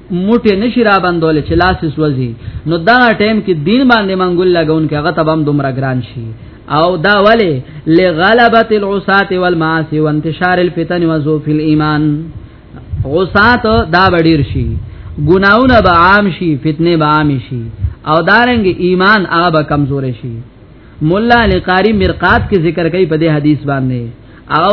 موټه نشي را بندول چې لاس سوځي نو دا ټیم کې دین باندې منګول لګون کې هغه تبم دومره ګران شي او دا ولی لغلبت العصات والمعاصي وانتشار الفتن وزوف الايمان عصات دا بډیر شي ګناونه به عام شي فتنه به عام شي او دارنګ ایمان هغه به کمزور شي مولا لقاری مرقات کې ذکر کوي په دې حدیث باندې هغه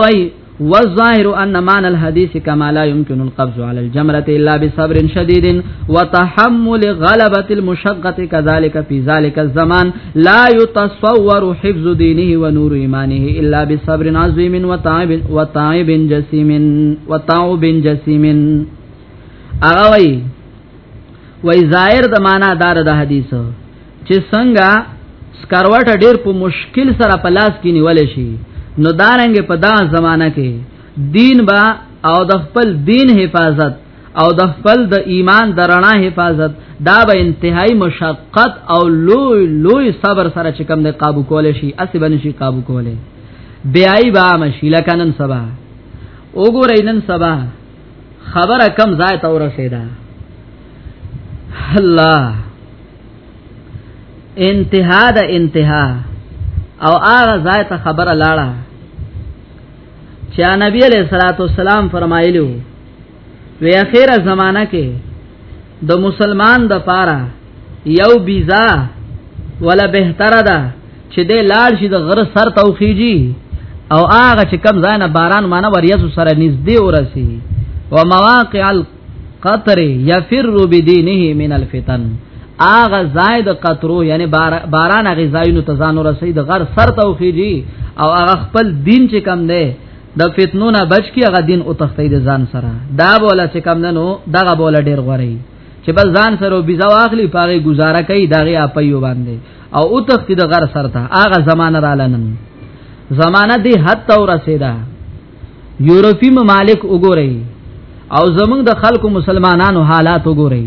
والظاهر ان معنى الحديث كما لا يمكن القبض على الجمره الا بصبر شديد وتحمل غلبه المشقه كذلك في ذلك الزمان لا يتصور حفظ دينه ونور ايمانه الا بصبر عظيم وتعب وتعب جسيم وتعب جسيم اغوي وای ظاهر د معنا دار د حدیث چې څنګه سکروټ ډیر په مشکل سره په لاس کې نیول شي نو دارنګ په دا زمانہ کې دین با او د خپل دین حفاظت او د خپل د ایمان د رڼا حفاظت دا به انتهایی مشقت او لوی لوی صبر سره چې کوم د قابو کول شي اسی باندې شي قابو کوله بیاي با مشی لکنن سبا وګورئ نن سبا خبره کم ځای ته ورسېده الله انتها د انتها او هغه ځای ته خبره لاړه چې نبی علیہ الصلوۃ والسلام فرمایلیو وی اخیره زمانہ کې د مسلمان د پاره یو بیزا ولا بهتره ده چې د لاړ شي د غره سر توخیږي او هغه چې کم ځای نه باران مانه وریاض سره نږدې ورسی و مواقع القطر يفر بدينه من الفتن اغه زائد قطرو یعنی باران غذایونو تزان ورسی د غر سر توخیږي او هغه خپل دین چې کم نه د فتنو نه بچ کی هغه دین او تختې د ځان سره دا بوله چې کم نه نو دغه بوله ډیر غوري چې بس ځان سره بيزا واخلي پاره گزاره کوي دغه اپيو باندې او او تخت د غر سره ته هغه زمانہ را لنن زمانہ دی حد تو رسیدا یورپی ممالک وګورئ او زمونږ د خلکو مسلمانانو حالات وګورئ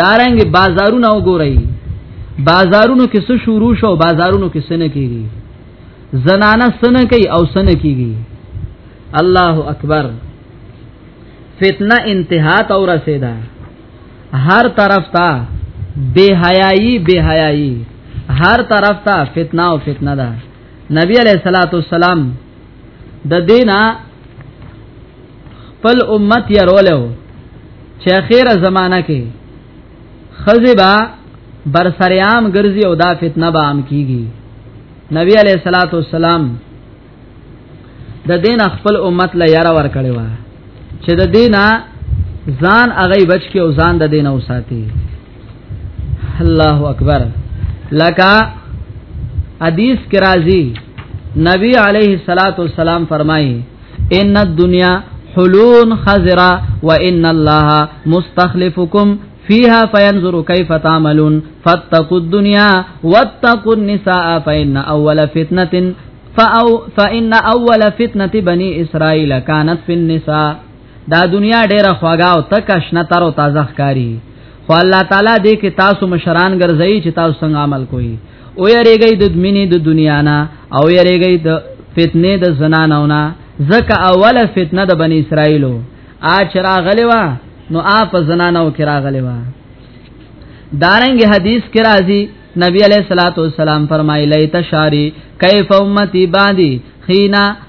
دارنګ بازارونه وګورئ بازارونو کې څه شروع شو بازارونو کې سن کیږي زنانه سن کوي او سن کیږي الله اکبر فتنه انتها ته ورسیدا هر طرف ته بے حیائی بے حیائی هر طرف ته فتنه او فتنه ده نبی علیہ الصلوۃ والسلام د دینه خپل امت یې رولو چې اخیره زمانہ کې خزبا بر سریام ګرځي او دا فتنه به عام کیږي نبی علیہ الصلوۃ والسلام د دین خپل امت له یاره ور کړی و چې د دینه ځان هغه بچ کې او ځان د دینه وساتي الله اکبر لکا حدیث کې راځي نبی علیہ الصلوۃ والسلام فرمایي ان الدنیا حلون خزرا وان الله مستخلفکم فيها فينظر كيف تعملون فاتقوا الدنيا واتقوا النساء فإن أول فتنة فأو فإن أول فتنة بني إسرائيل كانت في النساء دا دنیا ډیره خواږه او تک شنه تر او تازه ښکاری خو الله تعالی دې کې تاسو مشران ګرځي چې تاسو څنګه عمل کوئ او یریږئ د دمنې د دنیا نه او یریږئ د فتنې د زنانو نه ځکه اوله فتنه د بنی اسرائیلو آ چرا غلوا نو آ په زنانو کې راغلی و دارنګ حدیث کې راځي نبی علیہ الصلوۃ والسلام فرمایلی تشاری کیف امتی بعدی خینا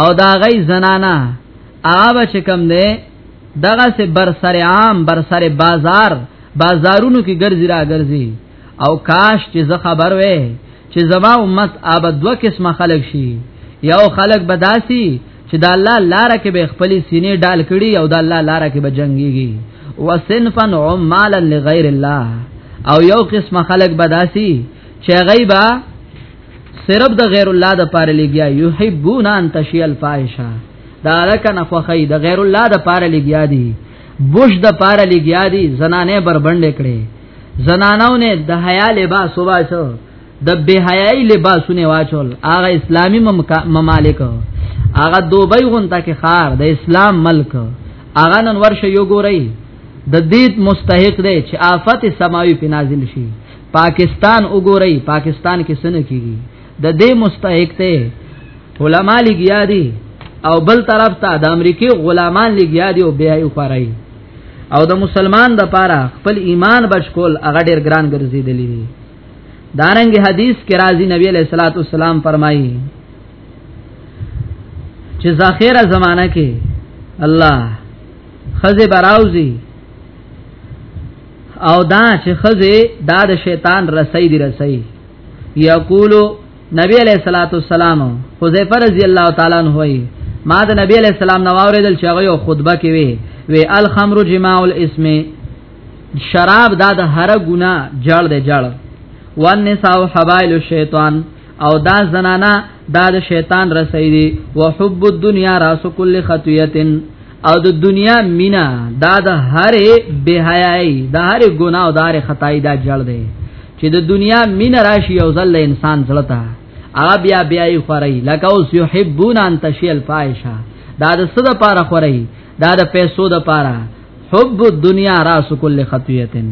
او دا غي زنانا هغه چې کم دی دغه سه بر سر عام بر سر بازار بازارونو کې ګرځي را ګرځي او کاش چې زه خبر وې چې زما امت آب دو قسمه خلق شي یو خلق بداسي چې د الله لار کې به خپل سینې ډال کړي او د الله لار کې به جنگيږي وسنفا عمالا لغیر الله او یو قسم خلق بداسي چې غیبا صرف د غیر الله د پاره لګیا یحبون ان تشی الفاحشه دا لکه نه خوخی د غیر الله د پاره لګیا دی بوش د پاره لګیا دی زنانه بربند کړي زنانو نه د حیا لباس وباسو د بے حیاي لباسونه واچول هغه اسلامی ممالک هغه دوبۍ غونته کې خار د اسلام ملک هغه نن ورشه یو ګورئ د دې مستحق دی چې آفت سماوي په نازل شي پاکستان وګورئ پاکستان کې سن کیږي د دې مستحق ته علما لګیا دي او بل طرف ته د امریکای غلامان لګیا دي او بیا یې خورای او د مسلمان د پاره خپل ایمان بشکول هغه ډیر ګران ګرځیدلی دي دارنګ حدیث کې راځي نبی علیہ الصلوۃ والسلام فرمایي چې ذخیره زمانہ کې الله خزه براوزی او دا چې خزه دا د شیطان رسۍ دی رسۍ یقولو نبی علیہ الصلوۃ والسلام حذیفه رضی الله تعالی عنہ وی ما د نبی علیہ السلام نو اوریدل چې هغه خطبه کې وی وی الخمر جماع الاسم شراب دا د هر ګنا جړ دی جړ وان نساء حبائل الشیطان او دا زنانا دا د شیطان رسې دي وحب الدنيا راس كل خطيه او د دنیا مینا دا د هر بے حیاي د هر ګناه او د هر خدای دا جړ دی چې د دنیا مینا راشي او ځل انسان ځلتا هغه بیا بیا یې خوري لکه اوس یحبون ان تشیل فایشا دا د صد پاره خوري دا د پیسو د پاره حب الدنیا راس کل خطیتن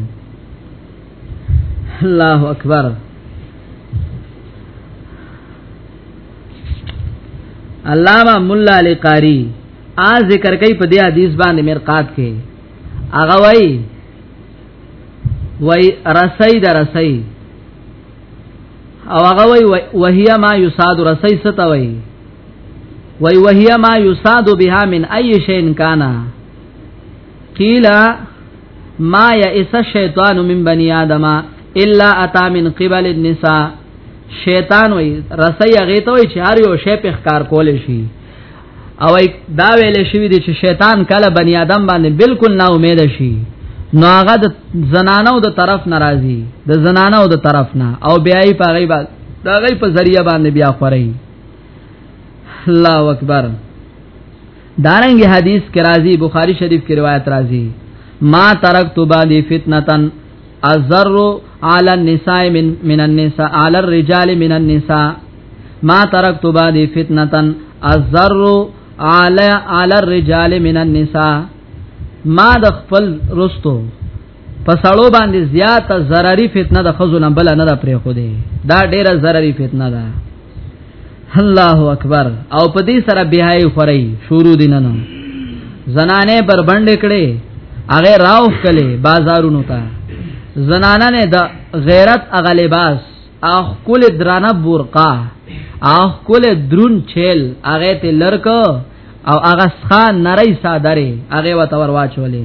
الله اکبر علامہ مولا علی قاری ا ذکر کوي په دې حدیث باندې مرقات کې هغه وای وای رسای در رسای او هغه وای وهیا ما یصاد رسای ستا وای وای وهیا ما یصاد بها من ای شین کانا قیل ما یئس الشیطان من بنی آدم الا اتا من قبل النساء شیطان وای رسي هغه ته وای چې هر یو شی په ښکار کول شي او دا ویل شوی دی چې شیطان کله بنی آدم باندې بالکل نا امید شي نو هغه د زنانو د طرف ناراضي د زنانو د طرف نه او بیا یې په غیبه دا غي په ذریعہ باندې بیا خوري الله اکبر دارنګ حدیث کې راځي بخاری شریف کې روایت راځي ما ترکت بعد فتنتن الذر على النساء من من النساء على الرجال من النساء ما ترکت بعد فتنتن الذر على على الرجال من النساء ما د خپل رستو په سړو باندې زیاته ضرری فتنه د خزو نه بل نه را پرې خو دی دا ډیره ضرری فتنه ده الله اکبر او په دې سره بهای خوري شروع دي نه نو زنانه پر باندې کړي هغه راو کله بازارونو ته زنانه نه د غیرت هغه لباس اخ کول درانه برقا اخ کول درون چیل هغه ته لړک او هغه ښا نری صادره هغه وتور واچولې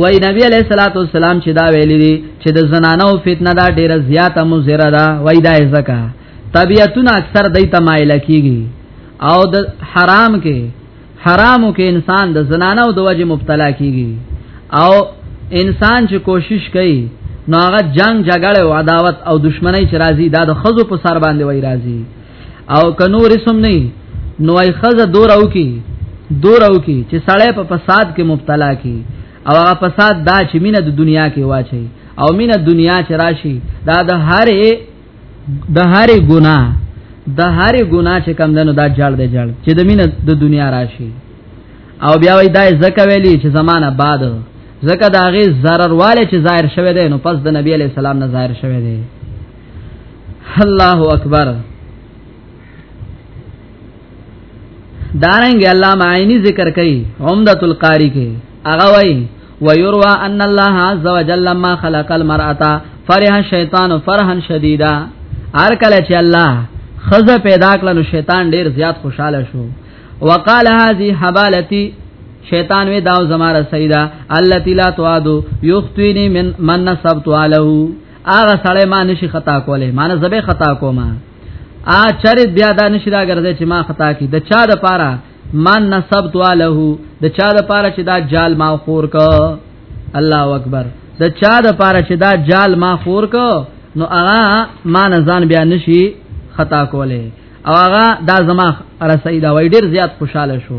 وای نبی علیہ الصلوۃ والسلام چې دا ویلي دي چې د زنانو فتنه دا ډیره زیاته مزره ده وای دا ځکه طبیعتونه اکثر دای ته مایل کیږي او د حرام کې حرامو کې انسان د زنانو د وجه مبتلا کیږي او انسان چې کوشش کوي نو هغه جنگ جګړه او عداوت او دشمنی چې راځي دا د خزو په سر باندې وای راځي او کنور سم نه نو ای خزه دور او کی دور او کی چې سړی په فساد کې مبتلا کی او هغه فساد دا چې مینه د دنیا کې واچي او مینه دنیا چې راشي دا د هرې د هرې ګناه د هرې ګناه چې کم دنو دا جړ دی جړ چې د مینه د دنیا راشي او بیا وای دا زکه ویلی چې زمانہ بعد زکه دا غي zarar والے چې ظاهر شوه دی نو پس د نبی علی السلام نه ظاهر شوه دی الله اکبر دارنګ الله معینی ذکر کوي عمدۃ القاری کې هغه وایي ويروى ان الله عز وجل ما خلق المرأه فرح الشیطان فرحا شدیدا هر کله چې الله خزه پیدا کړل نو شیطان ډیر زیات خوشاله شو وقال هذه حبالتي شیطان وی داو زماره سیدا التی لا توادو یختوینی من من نصبت علیه هغه سړی ما نشي خطا کوله ما نه زبې خطا کوما ا چر بیا دا نشي دا ګرځي چې ما خطا کی د چا د پاره من نسبت له د چا د پاره چې دا جال ما خور کو الله اکبر د چا د پاره چې دا جال ما خور کو نو هغه ما نه ځان بیا نشي خطا کوله او هغه دا زما رسیدا وای ډیر زیات خوشاله شو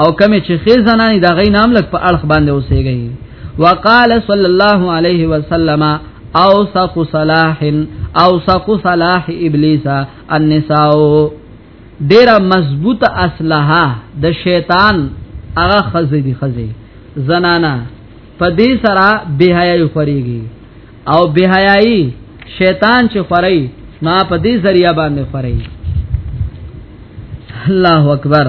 او کمه چې خې زنانی دا غي نام لک په اړه باندې اوسېږي وقال صلى الله عليه وسلم اوسق صلاح اوسق صلاح ابلیس النساء ډیره مضبوطه اسلحه د شیطان هغه خزې دي خزې زنانا په دې سره بهایي خوريږي او بهایي شیطان چې خوري نا په دې ذریعہ باندې خوري الله اکبر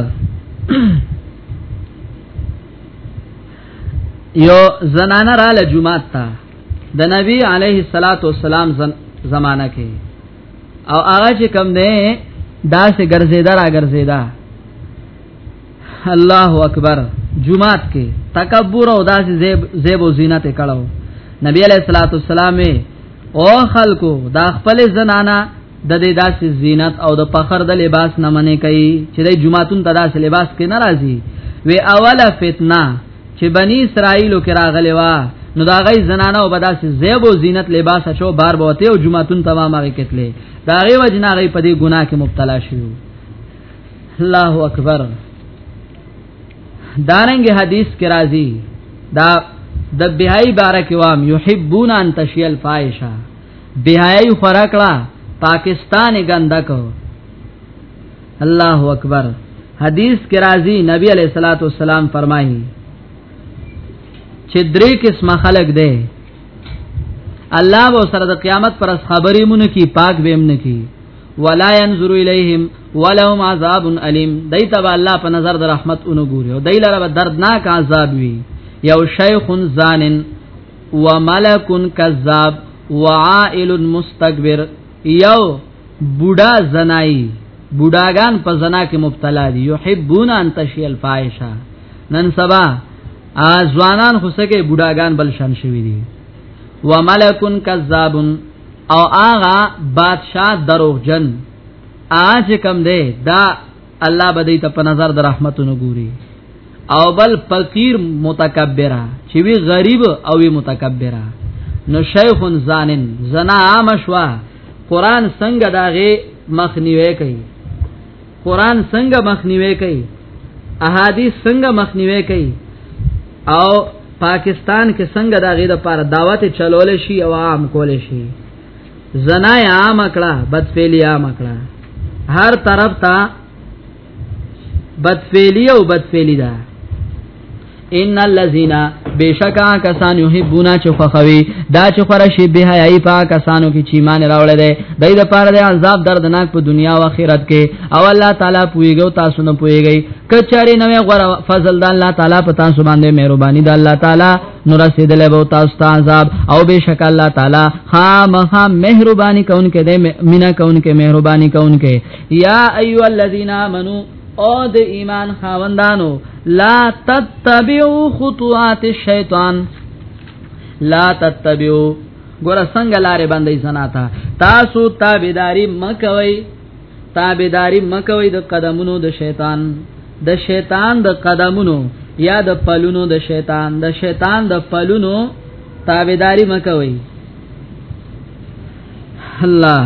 یو زنانه را له جمعات ته د نبی علیه الصلاۃ والسلام زمانہ کې او هغه چې کم نه دا سه ګرځیدا را ګرځیدا الله اکبر جمعات کې تکبر او داس زیب زیب او زینت کړهو نبی علیہ الصلوۃ والسلام او خلکو دا خپل زنانا د دې داس زینت او د فخر د لباس نه منې کوي چې د جمعاتون ته داس لباس کې ناراضي وی اوله فتنه چې بنی اسرائیل کې راغلی وا نو دا غي زنانه او بداس زیب او زینت لباس شو بار بوته او جمعتون تمامه کتلې دا غي وجنا غي په دې ګناه کې مبتلا شوی الله اکبر دارنګ حدیث کې راځي دا د بهای بارک وام یحبون ان تشیل فایشا بهای خراکړه پاکستان ګنده کو الله اکبر حدیث کې راځي نبی علیہ الصلوۃ والسلام فرمایي چې درې قسم خلق دی الله به سره د قیامت پر خبرې مونږ کی پاک به مونږ کی ولا ينظر اليهم ولهم عذاب اليم دایته الله په نظر د رحمت اونو ګوري او دای لره دردناک عذاب وی یو شیخ زانن وملک کذاب وعائل مستكبر یو بوډا زنای بوډاګان په زنا کې مبتلا دي يحبون ان تشي الفاحشه نن سبا ځوانان خو سکه بوډاګان بل شان شوی دي وملک کذابن او آغا بادشاہ دروغجن آج کم دے دا الله بدی ته په نظر د رحمتونو ګوري او بل فقیر متکبره چې وی غریب او وی متکبره نو شیخ زانن زنا عام شوا قران څنګه داغه مخ نیوي کوي قران څنګه مخنیوي کوي احادیث څنګه مخنیوي کوي او پاکستان کې څنګه دا غي د پاره دعوت چلول شي او عام کول شي زنا عام کړه بدفعلی عام کړه هر طرف ته بدفعلی او بدفعلی ده ان الذين بشکا کسان يحبونا چې خوخوي دا چې خورشي به حیاي پا کسانو کې چې مان راوړل دي د دې لپاره د عذاب دردناک په دنیا او آخرت کې او الله تعالی پويګو تاسو نه پويګي کچاري نوې غره فضل د الله تعالی په تاسو باندې مهرباني د الله تعالی نور رسیدلې به تاسو ته عذاب او بشک الله تعالی خامخا مهرباني کونکي دې مینا کونکي مهرباني کونکي یا ایو الذین آمنو او د ایمان خاوندانو لا تتبعوا خطوات الشیطان لا تتبعوا ګور څنګه لارې باندې زناتا تاسو تابعداري مکوي تابعداري مکوي د قدمونو د شیطان د شیطان د قدمونو یا د پلونو د شیطان د شیطان د پلونو تابعداري مکوي الله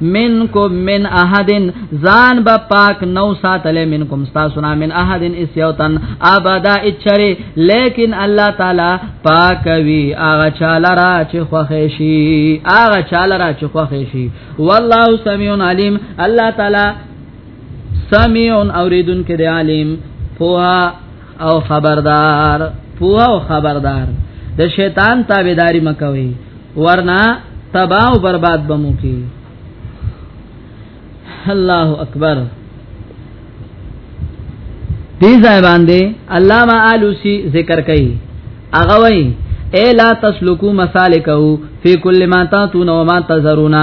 منکم من احدن زان با پاک نو ساتل منکم تاسو نه من احدن اس یوتن ابدا اچری لیکن الله تعالی پاک وی اغه چاله را چې خوخه شي اغه چاله را چې خوخه شي والله سمیع علیم الله تعالی سمیع اوریدون کې دی علیم پوها او خبردار پوها او خبردار د شیطان تابعداري مکوي ورنا تباہ او برباد بمو کی الله اکبر دې ځای باندې علامه علوسی ذکر کوي هغه وایي اے لا تسلکو مسالکو فی کل ما تاتون و ما تذرونا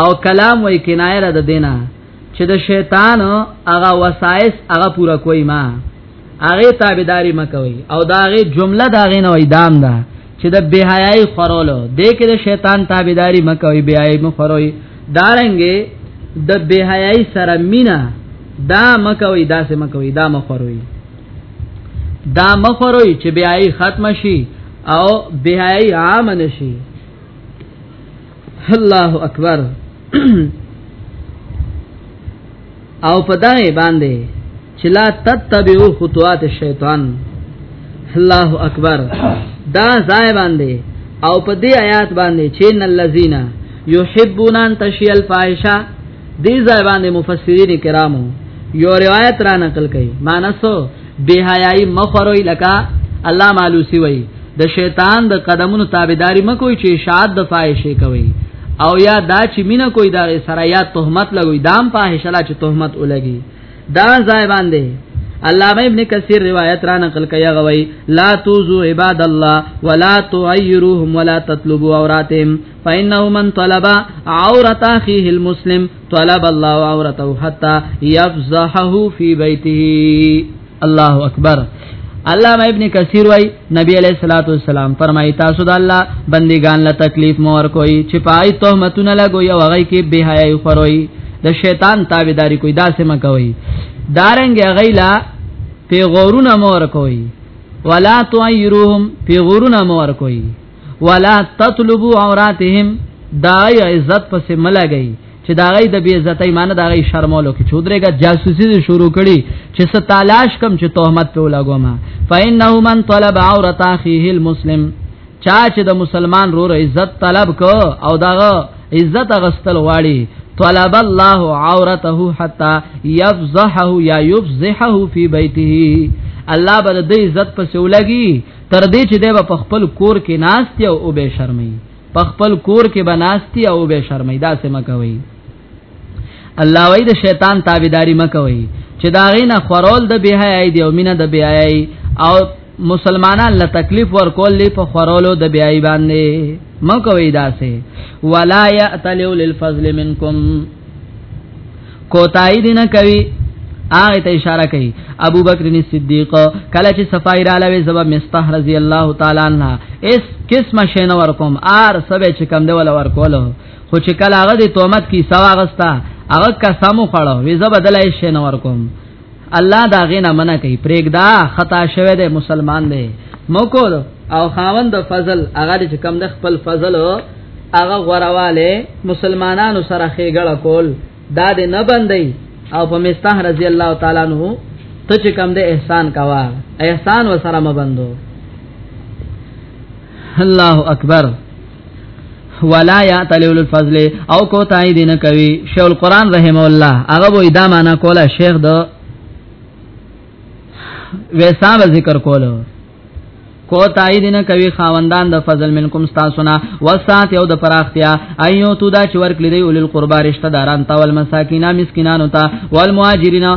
او کلام وای کنایه د دینه چې د شیطان هغه وسایس هغه پورا کوي ما هغه تابعداري مکوي او دا هغه جمله دا غي نه وای دام ده دا چې د بهایي خورولو د کې د شیطان تابعداري مکوي بهایي مخوروي دارنګي د بهایي سره مینا دا مکوي دا سه مکوي دا مخوروي دا مخوروي چې بهایي ختم شي او بهایي عام نشي الله اکبر او په دای باندې چې لا تتبعو خطوات الشیطان الله اکبر دا ځای باندې او په دې آیات باندې چې ان الذين يحبون ان تشيع الفاحشه دې ځای باندې مفسرین کرامو یو روایت را نقل کړي مانسو به حیاي مخوروي لکه الله مالوسی وای د شیطان د قدمونو تابعداري مکوئ چې اشاعت د فاحشه کوي او یا دا چې مینه کوي دا سره یا تهمت لګوي دام فاحشه لا چې تهمت ولګي دا ځای باندې علامه ابن کثیر روایت را نقل کوي غوي لا توزو عباد الله ولا تعيروهم ولا تطلبوا اوراتهم فإنه من طلب عورت أخيه المسلم طلب الله عورته حتى يفضحه في بيته الله أكبر علامه ابن کثیر وای نبی علیہ الصلوۃ والسلام فرمایي تاسو د الله بندگان له تکلیف مور کوي چې پای تهمتونه لګوي او هغه کې بهایي خوروي د شیطان تابعداري کوي دا سم کوي دارنګ غیلا پیغورونه مور کوي ولا تعیروهم پیغورونه مور کوي ولا تطلبوا عوراتهم دا عزت پس ملګی چې دا غي د بی عزتۍ معنی دا غي شرمولو کې چودريګه جاسوسي شروع کړي چې ست تلاش کم چې تهمت په لګو ما فإنه من طلب عورت اخيه المسلم چا چې د مسلمان رور عزت طلب کو او دا عزت غستل واړي طلب الله عورته حتا يفضحه يا يفضحه في بيته الله بل د عزت په سولګي تر دې چې دی په خپل کور کې ناشتي او به شرمي په خپل کور کې به ناشتي او به شرمي دا سم کوي الله وای د شیطان تابعداري مکوي چې دا غینه خورول د بهای دی او مینه د بهای او مسلمانان له تکلیف ورکول لی په خورولو د بهای باندې مکوي داسې ولا یاتلو للفضل منکم کوتای دین کوي هغه ته اشاره کوي ابو بکر صدیق کله چې صفای را لوي زبا مستح رضی الله تعالی عنہ اس قسمه شین ور کوم ار سبه چې کم دی ول ور کوله خو چې کله هغه د تومت کی سواغستا هغه قسم خوړو وی زبا دلای شین ور کوم الله دا غینا منع کوي پرېګدا خطا شوه دی مسلمان دی موکو او خاوند د فضل هغه چې کم د خپل فضل هغه غورواله مسلمانانو سره خېګړه کول دا دې نه بندي او په مستح رضی الله تعالی عنہ ته چې کم د احسان کوا احسان وسره مبندو الله اکبر ولا یاتل الفضل او کو تای دین کوي شیخ القران رحم الله هغه وې دا معنا کوله شیخ د وېساب ذکر کوله کو تای دین کوي خاوندان د فضل منکم تاسونا وسات یو د پراختیا ایو تو دا چې ورکلې دی اولل قربا رشتہ داران تا ول مساکینا مسکینانو تا ول مهاجرینا